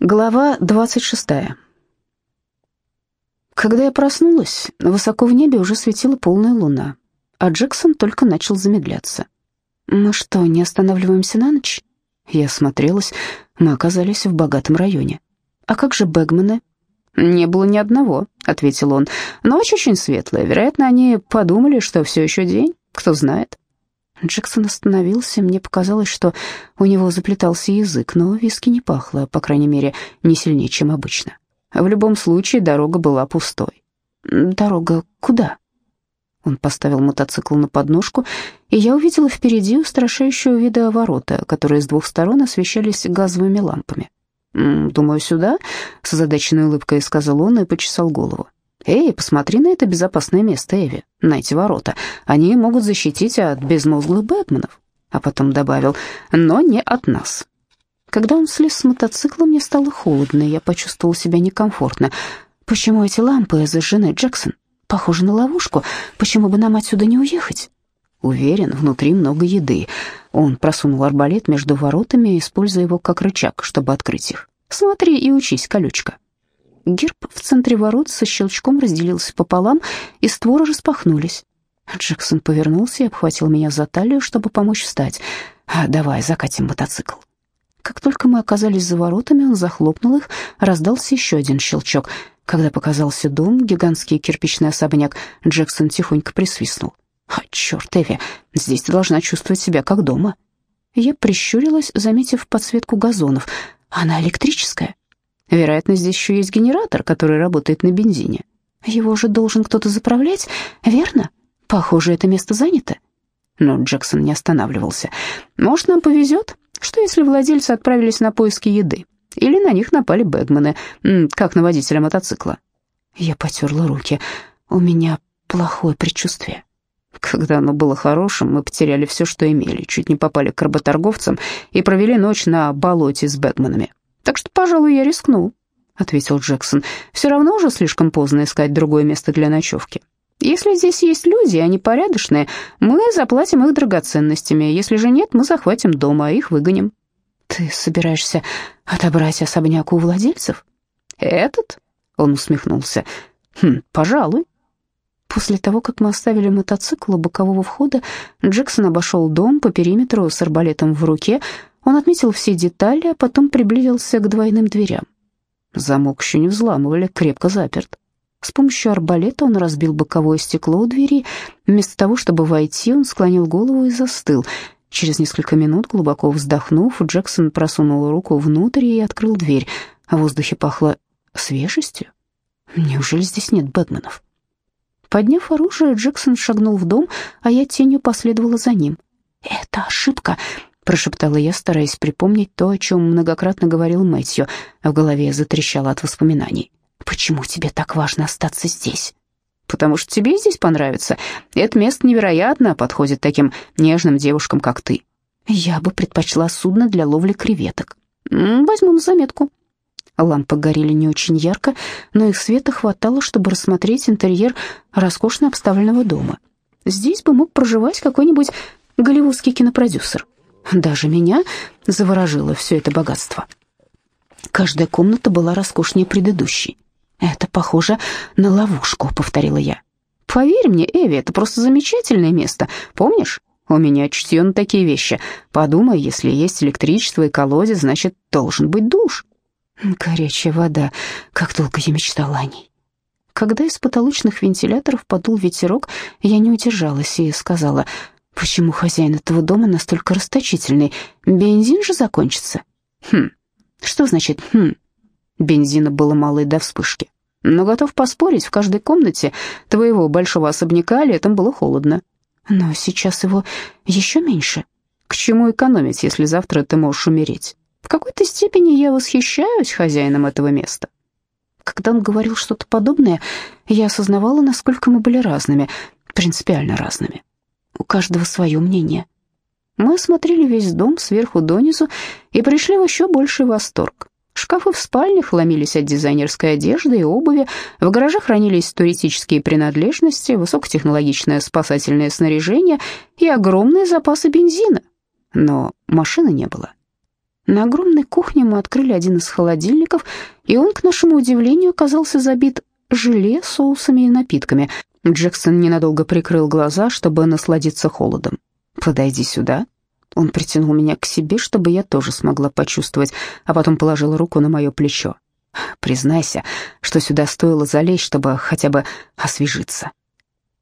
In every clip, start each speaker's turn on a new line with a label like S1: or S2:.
S1: Глава 26. Когда я проснулась, высоко в небе уже светила полная луна, а Джексон только начал замедляться. «Мы что, не останавливаемся на ночь?» Я осмотрелась, мы оказались в богатом районе. «А как же Бэгмены?» «Не было ни одного», — ответил он. «Ночь очень светлая, вероятно, они подумали, что все еще день, кто знает». Джексон остановился, мне показалось, что у него заплетался язык, но виски не пахло, по крайней мере, не сильнее, чем обычно. В любом случае, дорога была пустой. «Дорога куда?» Он поставил мотоцикл на подножку, и я увидела впереди устрашающего вида ворота, которые с двух сторон освещались газовыми лампами. «Думаю, сюда?» — с озадаченной улыбкой сказал он и почесал голову. «Эй, посмотри на это безопасное место, Эви, на эти ворота. Они могут защитить от безмозглых Бэтменов». А потом добавил, «но не от нас». Когда он слез с мотоцикла, мне стало холодно, и я почувствовал себя некомфортно. «Почему эти лампы зажжены, Джексон? Похоже на ловушку. Почему бы нам отсюда не уехать?» Уверен, внутри много еды. Он просунул арбалет между воротами, используя его как рычаг, чтобы открыть их. «Смотри и учись, колючка». Герб в центре ворот со щелчком разделился пополам, и створы распахнулись. Джексон повернулся и обхватил меня за талию, чтобы помочь встать. «А, «Давай, закатим мотоцикл». Как только мы оказались за воротами, он захлопнул их, раздался еще один щелчок. Когда показался дом, гигантский кирпичный особняк, Джексон тихонько присвистнул. «А, черт, Эви, здесь ты должна чувствовать себя как дома». Я прищурилась, заметив подсветку газонов. «Она электрическая?» Вероятно, здесь еще есть генератор, который работает на бензине. Его же должен кто-то заправлять, верно? Похоже, это место занято. Но Джексон не останавливался. Может, нам повезет? Что если владельцы отправились на поиски еды? Или на них напали бэгмены, как на водителя мотоцикла? Я потерла руки. У меня плохое предчувствие. Когда оно было хорошим, мы потеряли все, что имели, чуть не попали к работорговцам и провели ночь на болоте с бэгменами. Так что, пожалуй, я рискну», — ответил Джексон. «Все равно уже слишком поздно искать другое место для ночевки. Если здесь есть люди, они порядочные, мы заплатим их драгоценностями. Если же нет, мы захватим дом, а их выгоним». «Ты собираешься отобрать особняк у владельцев?» «Этот?» — он усмехнулся. «Хм, пожалуй». После того, как мы оставили мотоцикл у бокового входа, Джексон обошел дом по периметру с арбалетом в руке, он отметил все детали, а потом приблизился к двойным дверям. Замок еще не взламывали, крепко заперт. С помощью арбалета он разбил боковое стекло у двери. Вместо того, чтобы войти, он склонил голову и застыл. Через несколько минут, глубоко вздохнув, Джексон просунул руку внутрь и открыл дверь. В воздухе пахло свежестью. Неужели здесь нет Бэтменов? Подняв оружие, Джексон шагнул в дом, а я тенью последовала за ним. «Это ошибка», прошептала я, стараясь припомнить то, о чем многократно говорил Мэтью. В голове затрещало от воспоминаний. «Почему тебе так важно остаться здесь?» «Потому что тебе здесь понравится. Это место невероятно подходит таким нежным девушкам, как ты». «Я бы предпочла судно для ловли креветок». «Возьму на заметку». Лампы горели не очень ярко, но их света хватало, чтобы рассмотреть интерьер роскошно обставленного дома. Здесь бы мог проживать какой-нибудь голливудский кинопродюсер. Даже меня заворожило все это богатство. Каждая комната была роскошнее предыдущей. «Это похоже на ловушку», — повторила я. «Поверь мне, Эви, это просто замечательное место. Помнишь? У меня чутье на такие вещи. Подумай, если есть электричество и колодец, значит, должен быть душ». Горячая вода, как долго я мечтала о ней. Когда из потолочных вентиляторов подул ветерок, я не удержалась и сказала, Почему хозяин этого дома настолько расточительный? Бензин же закончится. Хм. Что значит хм? Бензина было мало и до вспышки. Но готов поспорить, в каждой комнате твоего большого особняка летом было холодно. Но сейчас его еще меньше. К чему экономить, если завтра ты можешь умереть? В какой-то степени я восхищаюсь хозяином этого места. Когда он говорил что-то подобное, я осознавала, насколько мы были разными, принципиально разными. У каждого свое мнение. Мы осмотрели весь дом сверху донизу и пришли в еще больший восторг. Шкафы в спальнях ломились от дизайнерской одежды и обуви, в гаражах хранились туристические принадлежности, высокотехнологичное спасательное снаряжение и огромные запасы бензина. Но машины не было. На огромной кухне мы открыли один из холодильников, и он, к нашему удивлению, оказался забит желе, соусами и напитками. Джексон ненадолго прикрыл глаза, чтобы насладиться холодом. «Подойди сюда». Он притянул меня к себе, чтобы я тоже смогла почувствовать, а потом положил руку на мое плечо. «Признайся, что сюда стоило залезть, чтобы хотя бы освежиться».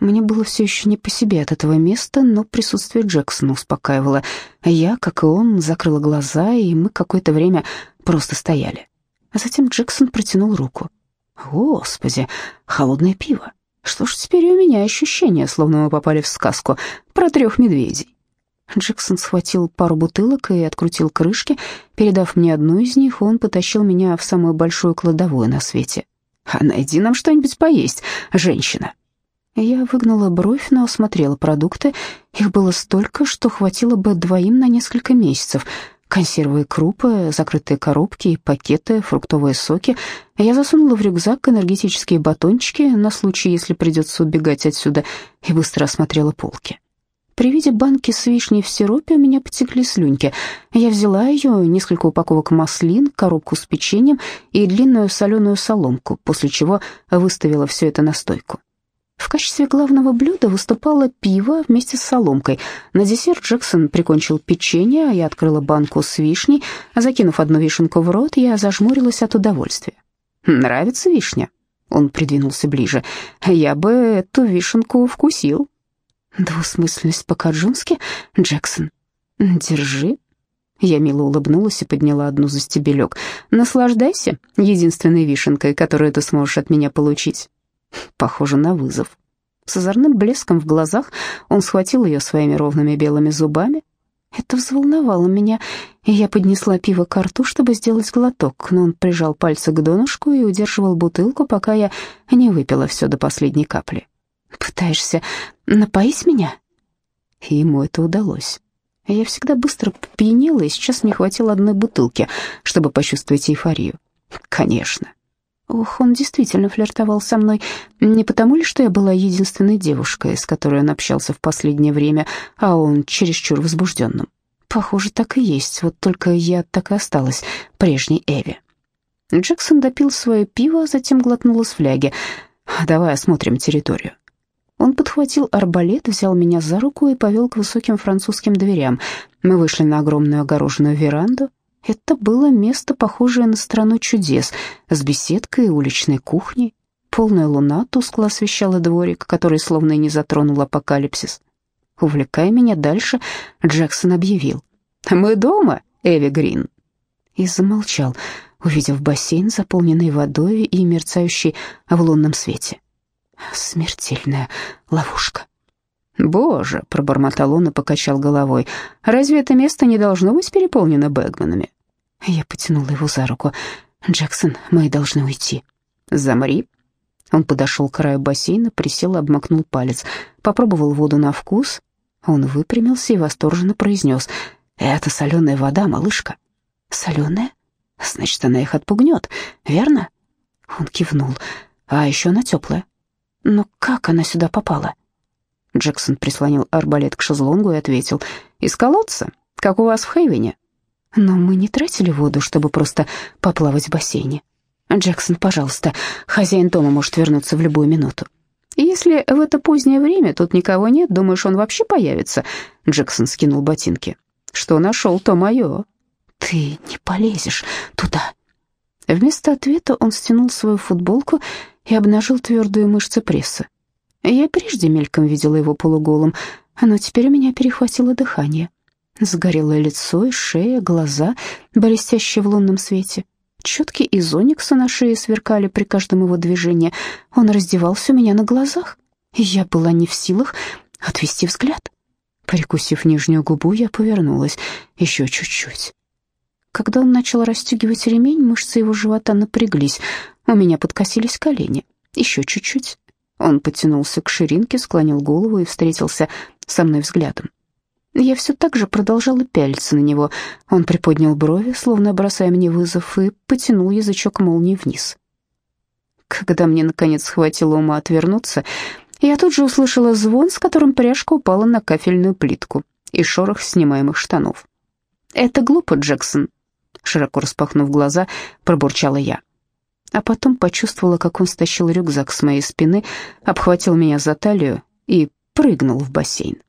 S1: Мне было все еще не по себе от этого места, но присутствие Джексона успокаивало. Я, как и он, закрыла глаза, и мы какое-то время просто стояли. А затем Джексон протянул руку. «Господи, холодное пиво! Что ж теперь у меня ощущение, словно мы попали в сказку про трех медведей?» Джексон схватил пару бутылок и открутил крышки. Передав мне одну из них, он потащил меня в самую большую кладовую на свете. «А найди нам что-нибудь поесть, женщина!» Я выгнула бровь, но осмотрела продукты. Их было столько, что хватило бы двоим на несколько месяцев. Консервы крупы, закрытые коробки пакеты, фруктовые соки. Я засунула в рюкзак энергетические батончики на случай, если придется убегать отсюда, и быстро осмотрела полки. При виде банки с вишней в сиропе у меня потекли слюньки. Я взяла ее, несколько упаковок маслин, коробку с печеньем и длинную соленую соломку, после чего выставила все это на стойку. В качестве главного блюда выступало пиво вместе с соломкой. На десерт Джексон прикончил печенье, а я открыла банку с вишней. Закинув одну вишенку в рот, я зажмурилась от удовольствия. «Нравится вишня?» Он придвинулся ближе. «Я бы эту вишенку вкусил». «Двусмысленность по-каджунски, Джексон. Держи». Я мило улыбнулась и подняла одну за стебелек. «Наслаждайся единственной вишенкой, которую ты сможешь от меня получить». Похоже на вызов. С озорным блеском в глазах он схватил ее своими ровными белыми зубами. Это взволновало меня, и я поднесла пиво к рту, чтобы сделать глоток, но он прижал пальцы к донышку и удерживал бутылку, пока я не выпила все до последней капли. «Пытаешься напоить меня?» И ему это удалось. Я всегда быстро пьянела, и сейчас мне хватило одной бутылки, чтобы почувствовать эйфорию. Конечно, Ох, он действительно флиртовал со мной. Не потому ли, что я была единственной девушкой, с которой он общался в последнее время, а он чересчур возбужденным. Похоже, так и есть, вот только я так и осталась прежней Эви. Джексон допил свое пиво, а затем глотнул из фляги. «Давай осмотрим территорию». Он подхватил арбалет, взял меня за руку и повел к высоким французским дверям. Мы вышли на огромную огороженную веранду. Это было место, похожее на страну чудес, с беседкой и уличной кухней. Полная луна тускло освещала дворик, который словно и не затронул апокалипсис. Увлекая меня дальше, Джексон объявил. «Мы дома, Эви Грин!» И замолчал, увидев бассейн, заполненный водой и мерцающий в лунном свете. Смертельная ловушка. «Боже!» — пробормотал он и покачал головой. «Разве это место не должно быть переполнено Бэгманами?» Я потянула его за руку. «Джексон, мы должны уйти». «Замри». Он подошел к краю бассейна, присел и обмакнул палец. Попробовал воду на вкус. Он выпрямился и восторженно произнес. «Это соленая вода, малышка». «Соленая? Значит, она их отпугнет, верно?» Он кивнул. «А еще она теплая». «Но как она сюда попала?» Джексон прислонил арбалет к шезлонгу и ответил. «Из колодца, как у вас в Хейвене». «Но мы не тратили воду, чтобы просто поплавать в бассейне». «Джексон, пожалуйста, хозяин дома может вернуться в любую минуту». «Если в это позднее время тут никого нет, думаешь, он вообще появится?» Джексон скинул ботинки. «Что нашел, то мое». «Ты не полезешь туда». Вместо ответа он стянул свою футболку и обнажил твердые мышцы пресса. Я прежде мельком видела его полуголым, но теперь у меня перехватило дыхание. Загорелое лицо и шея, глаза, блестящие в лунном свете. Четки из оникса на шее сверкали при каждом его движении. Он раздевался у меня на глазах, и я была не в силах отвести взгляд. Прикусив нижнюю губу, я повернулась еще чуть-чуть. Когда он начал расстегивать ремень, мышцы его живота напряглись, у меня подкосились колени. Еще чуть-чуть. Он потянулся к ширинке, склонил голову и встретился со мной взглядом. Я все так же продолжала пялиться на него. Он приподнял брови, словно бросая мне вызов, и потянул язычок молнии вниз. Когда мне, наконец, хватило ума отвернуться, я тут же услышала звон, с которым пряжка упала на кафельную плитку, и шорох снимаемых штанов. «Это глупо, Джексон», широко распахнув глаза, пробурчала я. А потом почувствовала, как он стащил рюкзак с моей спины, обхватил меня за талию и прыгнул в бассейн.